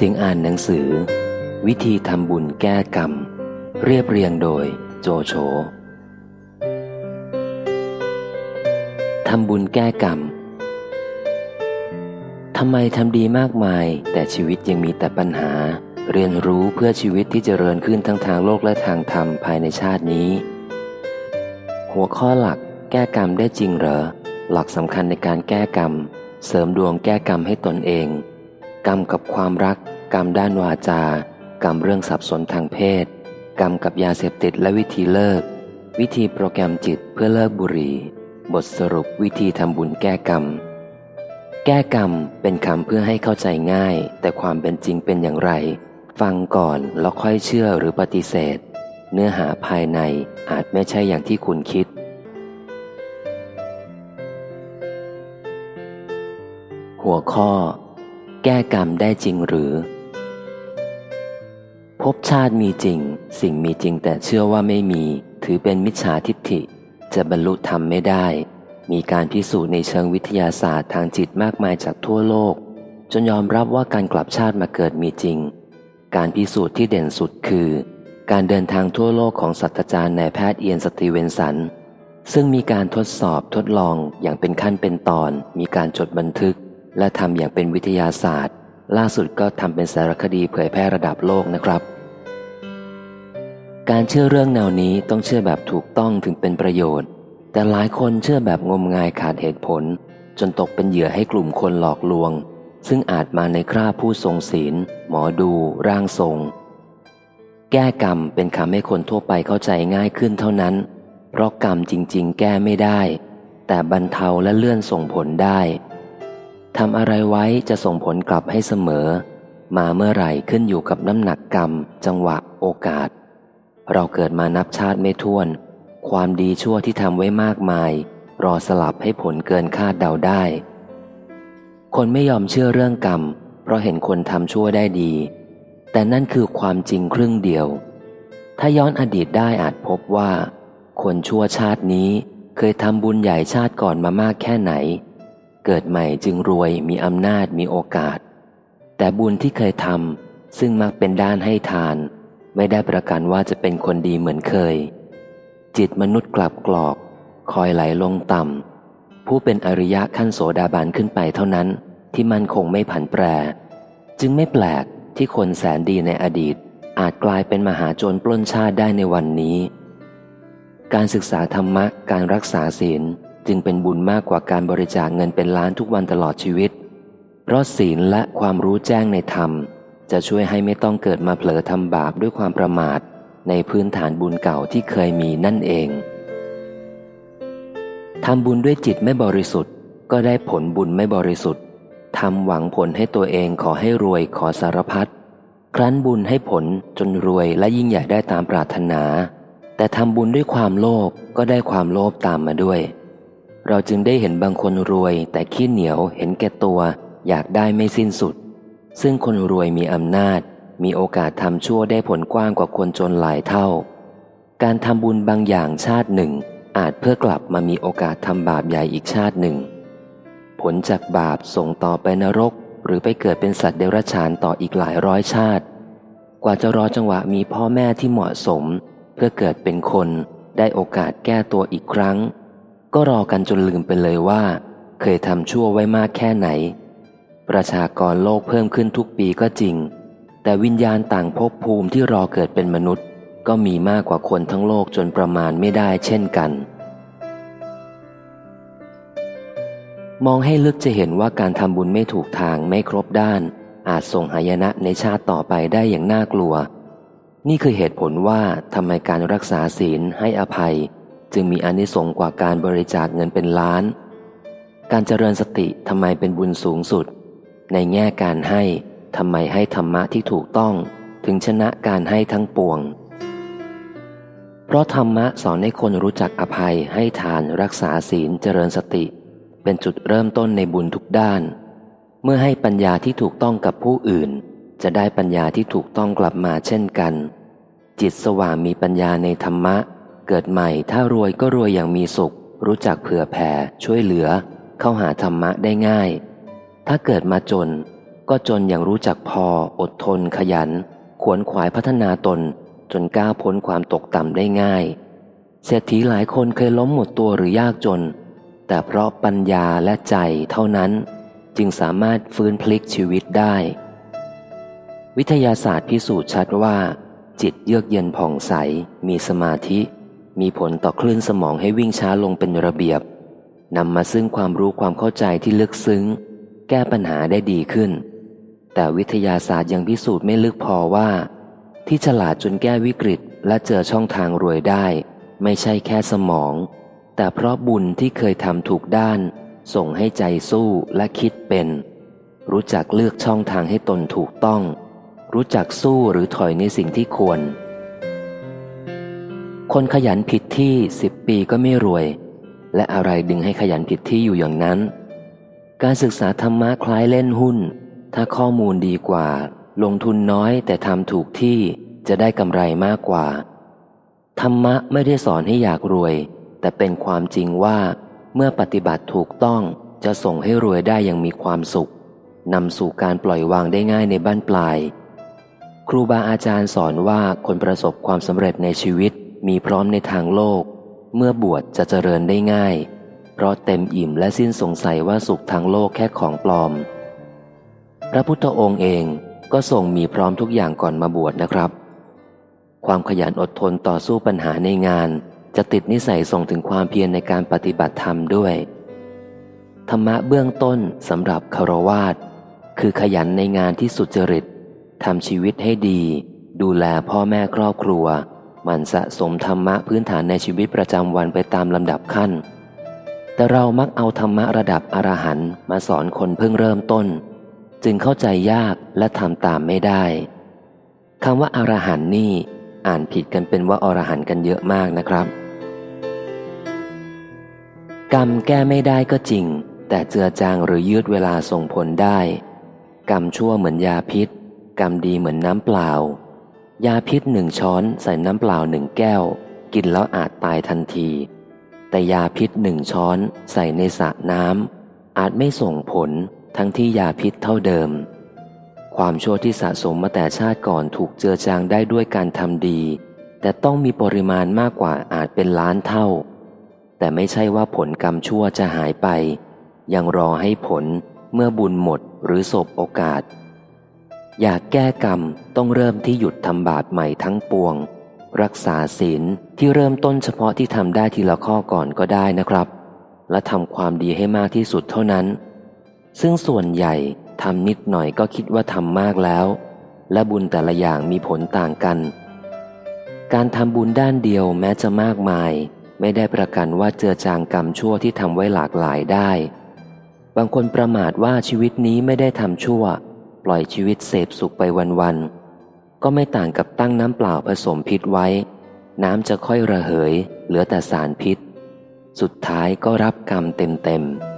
เสียงอ่านหนังสือ วิธีทำบุญแก้กรรม เรียบเรียงโดยโจโฉทำบุญแก้กรรมทำไมทำดีมากมาย แต่ชีวิตยังมีแต่ปัญหา เรียนรู้เพื่อชีวิตที่จเจริญขึ้นทั้งทางโลกและทางธรรมภายในชาตินี้ หัวข้อหลักแก้กรรมได้จริงเหรอ หลักสำคัญในการแก้กรรม เสริมดวงแก้กรรมให้ตนเอง กรรมกับความรัก กรรมด้านวาจา กรรมเรื่องสับสนทางเพศ กรรมกับยาเสพติดและวิธีเลิก วิธีโปรแกรมจิตเพื่อเลิกบุหรี่ บทสรุปวิธีทำบุญแก้กรรม แก้กรรมเป็นคำเพื่อให้เข้าใจง่าย แต่ความเป็นจริงเป็นอย่างไร ฟังก่อนแล้วค่อยเชื่อหรือปฏิเสธ เนื้อหาภายในอาจไม่ใช่อย่างที่คุณคิดหัวข้อ ก้กรรมได้จริงหรือ พบชาติมีจริง สิ่งมีจริงแต่เชื่อว่าไม่มี ถือเป็นมิจฉาทิฏฐิ จะบรรลุธรรมไม่ได้ มีการพิสูจน์ในเชิงวิทยาศาสตร์ทางจิตมากมายจากทั่วโลก จนยอมรับว่าการกลับชาติมาเกิดมีจริง การพิสูจน์ที่เด่นสุดคือ การเดินทางทั่วโลกของศาสตราจารย์นายแพทย์เอียนสตีเวนสันซึ่งมีการทดสอบทดลองอย่างเป็นขั้นเป็นตอน มีการจดบันทึก และทำอย่างเป็นวิทยาศาสตร์ ล่าสุดก็ทำเป็นสารคดีเผยแพร่ระดับโลกนะครับ การเชื่อเรื่องแนวนี้ต้องเชื่อแบบถูกต้องถึงเป็นประโยชน์ แต่หลายคนเชื่อแบบงมงายขาดเหตุผล จนตกเป็นเหยื่อให้กลุ่มคนหลอกลวง ซึ่งอาจมาในคราบผู้ทรงศีล หมอดู ร่างทรง แก้กรรมเป็นคำให้คนทั่วไปเข้าใจง่ายขึ้นเท่านั้น เพราะกรรมจริง ๆ แก้ไม่ได้ แต่บรรเทาและเลื่อนส่งผลได้ ทำอะไรไว้จะส่งผลกลับให้เสมอ มาเมื่อไหร่ขึ้นอยู่กับน้ำหนักกรรม จังหวะโอกาส เราเกิดมานับชาติไม่ท้วน ความดีชั่วที่ทำไว้มากมาย รอสลับให้ผลเกินคาดเดาได้ คนไม่ยอมเชื่อเรื่องกรรม เพราะเห็นคนทำชั่วได้ดี แต่นั่นคือความจริงครึ่งเดียว ถ้าย้อนอดีตได้อาจพบว่า คนชั่วชาตินี้เคยทำบุญใหญ่ชาติก่อนมามากแค่ไหน เกิดใหม่จึงรวยมีอำนาจมีโอกาส แต่บุญที่เคยทำซึ่งมักเป็นด้านให้ทาน ไม่ได้ประกันว่าจะเป็นคนดีเหมือนเคย จิตมนุษย์กลับกรอก คอยไหลลงต่ำผู้เป็นอริยะขั้นโสดาบันขึ้นไปเท่านั้นที่มันคงไม่ผันแปร จึงไม่แปลกที่คนแสนดีในอดีต อาจกลายเป็นมหาโจรปล้นชาติได้ในวันนี้ การศึกษาธรรมะการรักษาศีล จึงเป็นบุญมากกว่าการบริจาคเงินเป็นล้านทุกวันตลอดชีวิต เพราะศีลและความรู้แจ้งในธรรม จะช่วยให้ไม่ต้องเกิดมาเผลอทำบาปด้วยความประมาท ในพื้นฐานบุญเก่าที่เคยมีนั่นเองทำบุญด้วยจิตไม่บริสุทธิ์ ก็ได้ผลบุญไม่บริสุทธิ์ทำหวังผลให้ตัวเองขอให้รวยขอสารพัดครั้นบุญให้ผลจนรวยและยิ่งใหญ่ได้ตามปรารถนา แต่ทำบุญด้วยความโลภกก็ได้ความโลภตามมาด้วย เราจึงได้เห็นบางคนรวย แต่ขี้เหนียวเห็นแก่ตัว อยากได้ไม่สิ้นสุด ซึ่งคนรวยมีอำนาจ มีโอกาสทำชั่วได้ผลกว้างกว่าคนจนหลายเท่า การทำบุญบางอย่างชาติหนึ่ง อาจเพื่อกลับมามีโอกาสทำบาปใหญ่อีกชาติหนึ่ง ผลจากบาปส่งต่อไปนรก หรือไปเกิดเป็นสัตว์เดรัจฉานต่ออีกหลายร้อยชาติ กว่าจะรอจังหวะมีพ่อแม่ที่เหมาะสม เพื่อเกิดเป็นคนได้โอกาสแก้ตัวอีกครั้ง ก็รอกันจนลืมไปเลยว่า เคยทำชั่วไว้มากแค่ไหน ประชากรโลกเพิ่มขึ้นทุกปีก็จริง แต่วิญญาณต่างภพภูมิที่รอเกิดเป็นมนุษย์ ก็มีมากกว่าคนทั้งโลกจนประมาณไม่ได้เช่นกัน มองให้ลึกจะเห็นว่าการทำบุญไม่ถูกทางไม่ครบด้าน อาจส่งหายนะในชาติต่อไปได้อย่างน่ากลัว นี่คือเหตุผลว่าทำไมการรักษาศีลให้อภัย จึงมีอนิสงส์กว่าการบริจาคเงินเป็นล้าน การเจริญสติทำไมเป็นบุญสูงสุด ในแง่การให้ทำไมให้ธรรมะที่ถูกต้องถึงชนะการให้ทั้งปวง เพราะธรรมะสอนให้คนรู้จักอภัยให้ทานรักษาศีลเจริญสติ เป็นจุดเริ่มต้นในบุญทุกด้าน เมื่อให้ปัญญาที่ถูกต้องกับผู้อื่น จะได้ปัญญาที่ถูกต้องกลับมาเช่นกัน จิตสว่างมีปัญญาในธรรมะ เกิดใหม่ถ้ารวยก็รวยอย่างมีสุข รู้จักเผื่อแผ่ ช่วยเหลือ เข้าหาธรรมะได้ง่าย ถ้าเกิดมาจน ก็จนอย่างรู้จักพอ อดทน ขยัน ขวนขวายพัฒนาตน จนก้าวพ้นความตกต่ำได้ง่ายเศรษฐีหลายคนเคยล้มหมดตัวหรือยากจน แต่เพราะปัญญาและใจเท่านั้น จึงสามารถฟื้นพลิกชีวิตได้ วิทยาศาสตร์พิสูจน์ชัดว่า จิตเยือกเย็นผ่องใสมีสมาธิ มีผลต่อคลื่นสมองให้วิ่งช้าลงเป็นระเบียบนำมาซึ่งความรู้ความเข้าใจที่ลึกซึ้ง แก้ปัญหาได้ดีขึ้น แต่วิทยาศาสตร์ยังพิสูจน์ไม่ลึกพอว่า ที่ฉลาดจนแก้วิกฤตและเจอช่องทางรวยได้ ไม่ใช่แค่สมอง แต่เพราะบุญที่เคยทำถูกด้าน ส่งให้ใจสู้และคิดเป็น รู้จักเลือกช่องทางให้ตนถูกต้อง รู้จักสู้หรือถอยในสิ่งที่ควร คนขยันผิดที่สิบปีก็ไม่รวย และอะไรดึงให้ขยันผิดที่อยู่อย่างนั้น การศึกษาธรรมะคล้ายเล่นหุ้น ถ้าข้อมูลดีกว่า ลงทุนน้อยแต่ทำถูกที่จะได้กำไรมากกว่า ธรรมะไม่ได้สอนให้อยากรวย แต่เป็นความจริงว่า เมื่อปฏิบัติถูกต้องจะส่งให้รวยได้อย่างมีความสุขนำสู่การปล่อยวางได้ง่ายในบ้านปลาย ครูบาอาจารย์สอนว่าคนประสบความสำเร็จในชีวิต มีพร้อมในทางโลก เมื่อบวชจะเจริญได้ง่าย เพราะเต็มอิ่มและสิ้นสงสัยว่าสุขทางโลกแค่ของปลอม พระพุทธองค์เองก็ทรงมีพร้อมทุกอย่างก่อนมาบวชนะครับ ความขยันอดทนต่อสู้ปัญหาในงาน จะติดนิสัยส่งถึงความเพียรในการปฏิบัติธรรมด้วย ธรรมะเบื้องต้นสำหรับคารวาสคือขยันในงานที่สุจริตทำชีวิตให้ดี ดูแลพ่อแม่ครอบครัว มันสะสมธรรมะพื้นฐานในชีวิตประจำวันไปตามลำดับขั้น แต่เรามักเอาธรรมะระดับอรหันต์มาสอนคนเพิ่งเริ่มต้น จึงเข้าใจยากและทำตามไม่ได้คำว่าอรหันต์นี่อ่านผิดกันเป็นว่าอรหันต์กันเยอะมากนะครับ กรรมแก้ไม่ได้ก็จริง แต่เจือจางหรือยืดเวลาส่งผลได้ กรรมชั่วเหมือนยาพิษ กรรมดีเหมือนน้ำเปล่า ยาพิษหนึ่งช้อนใส่น้ำเปล่าหนึ่งแก้ว กินแล้วอาจตายทันที แต่ยาพิษหนึ่งช้อนใส่ในสระน้ำอาจไม่ส่งผลทั้งที่ยาพิษเท่าเดิม ความชั่วที่สะสมมาแต่ชาติก่อนถูกเจือจางได้ด้วยการทำดี แต่ต้องมีปริมาณมากกว่าอาจเป็นล้านเท่า แต่ไม่ใช่ว่าผลกรรมชั่วจะหายไป ยังรอให้ผลเมื่อบุญหมดหรือศพโอกาส อยากแก้กรรมต้องเริ่มที่หยุดทำบาปใหม่ทั้งปวง รักษาศีลที่เริ่มต้นเฉพาะที่ทำได้ทีละข้อก่อนก็ได้นะครับ และทำความดีให้มากที่สุดเท่านั้น ซึ่งส่วนใหญ่ทำนิดหน่อยก็คิดว่าทำมากแล้ว และบุญแต่ละอย่างมีผลต่างกัน การทำบุญด้านเดียวแม้จะมากมาย ไม่ได้ประกันว่าเจือจางกรรมชั่วที่ทำไว้หลากหลายได้ บางคนประมาทว่าชีวิตนี้ไม่ได้ทำชั่ว ล่อยชีวิตเสพสุขไปวันๆ ก็ไม่ต่างกับตั้งน้ำเปล่าผสมพิษไว้ น้ำจะค่อยระเหย เหลือแต่สารพิษ สุดท้ายก็รับกรรมเต็มๆ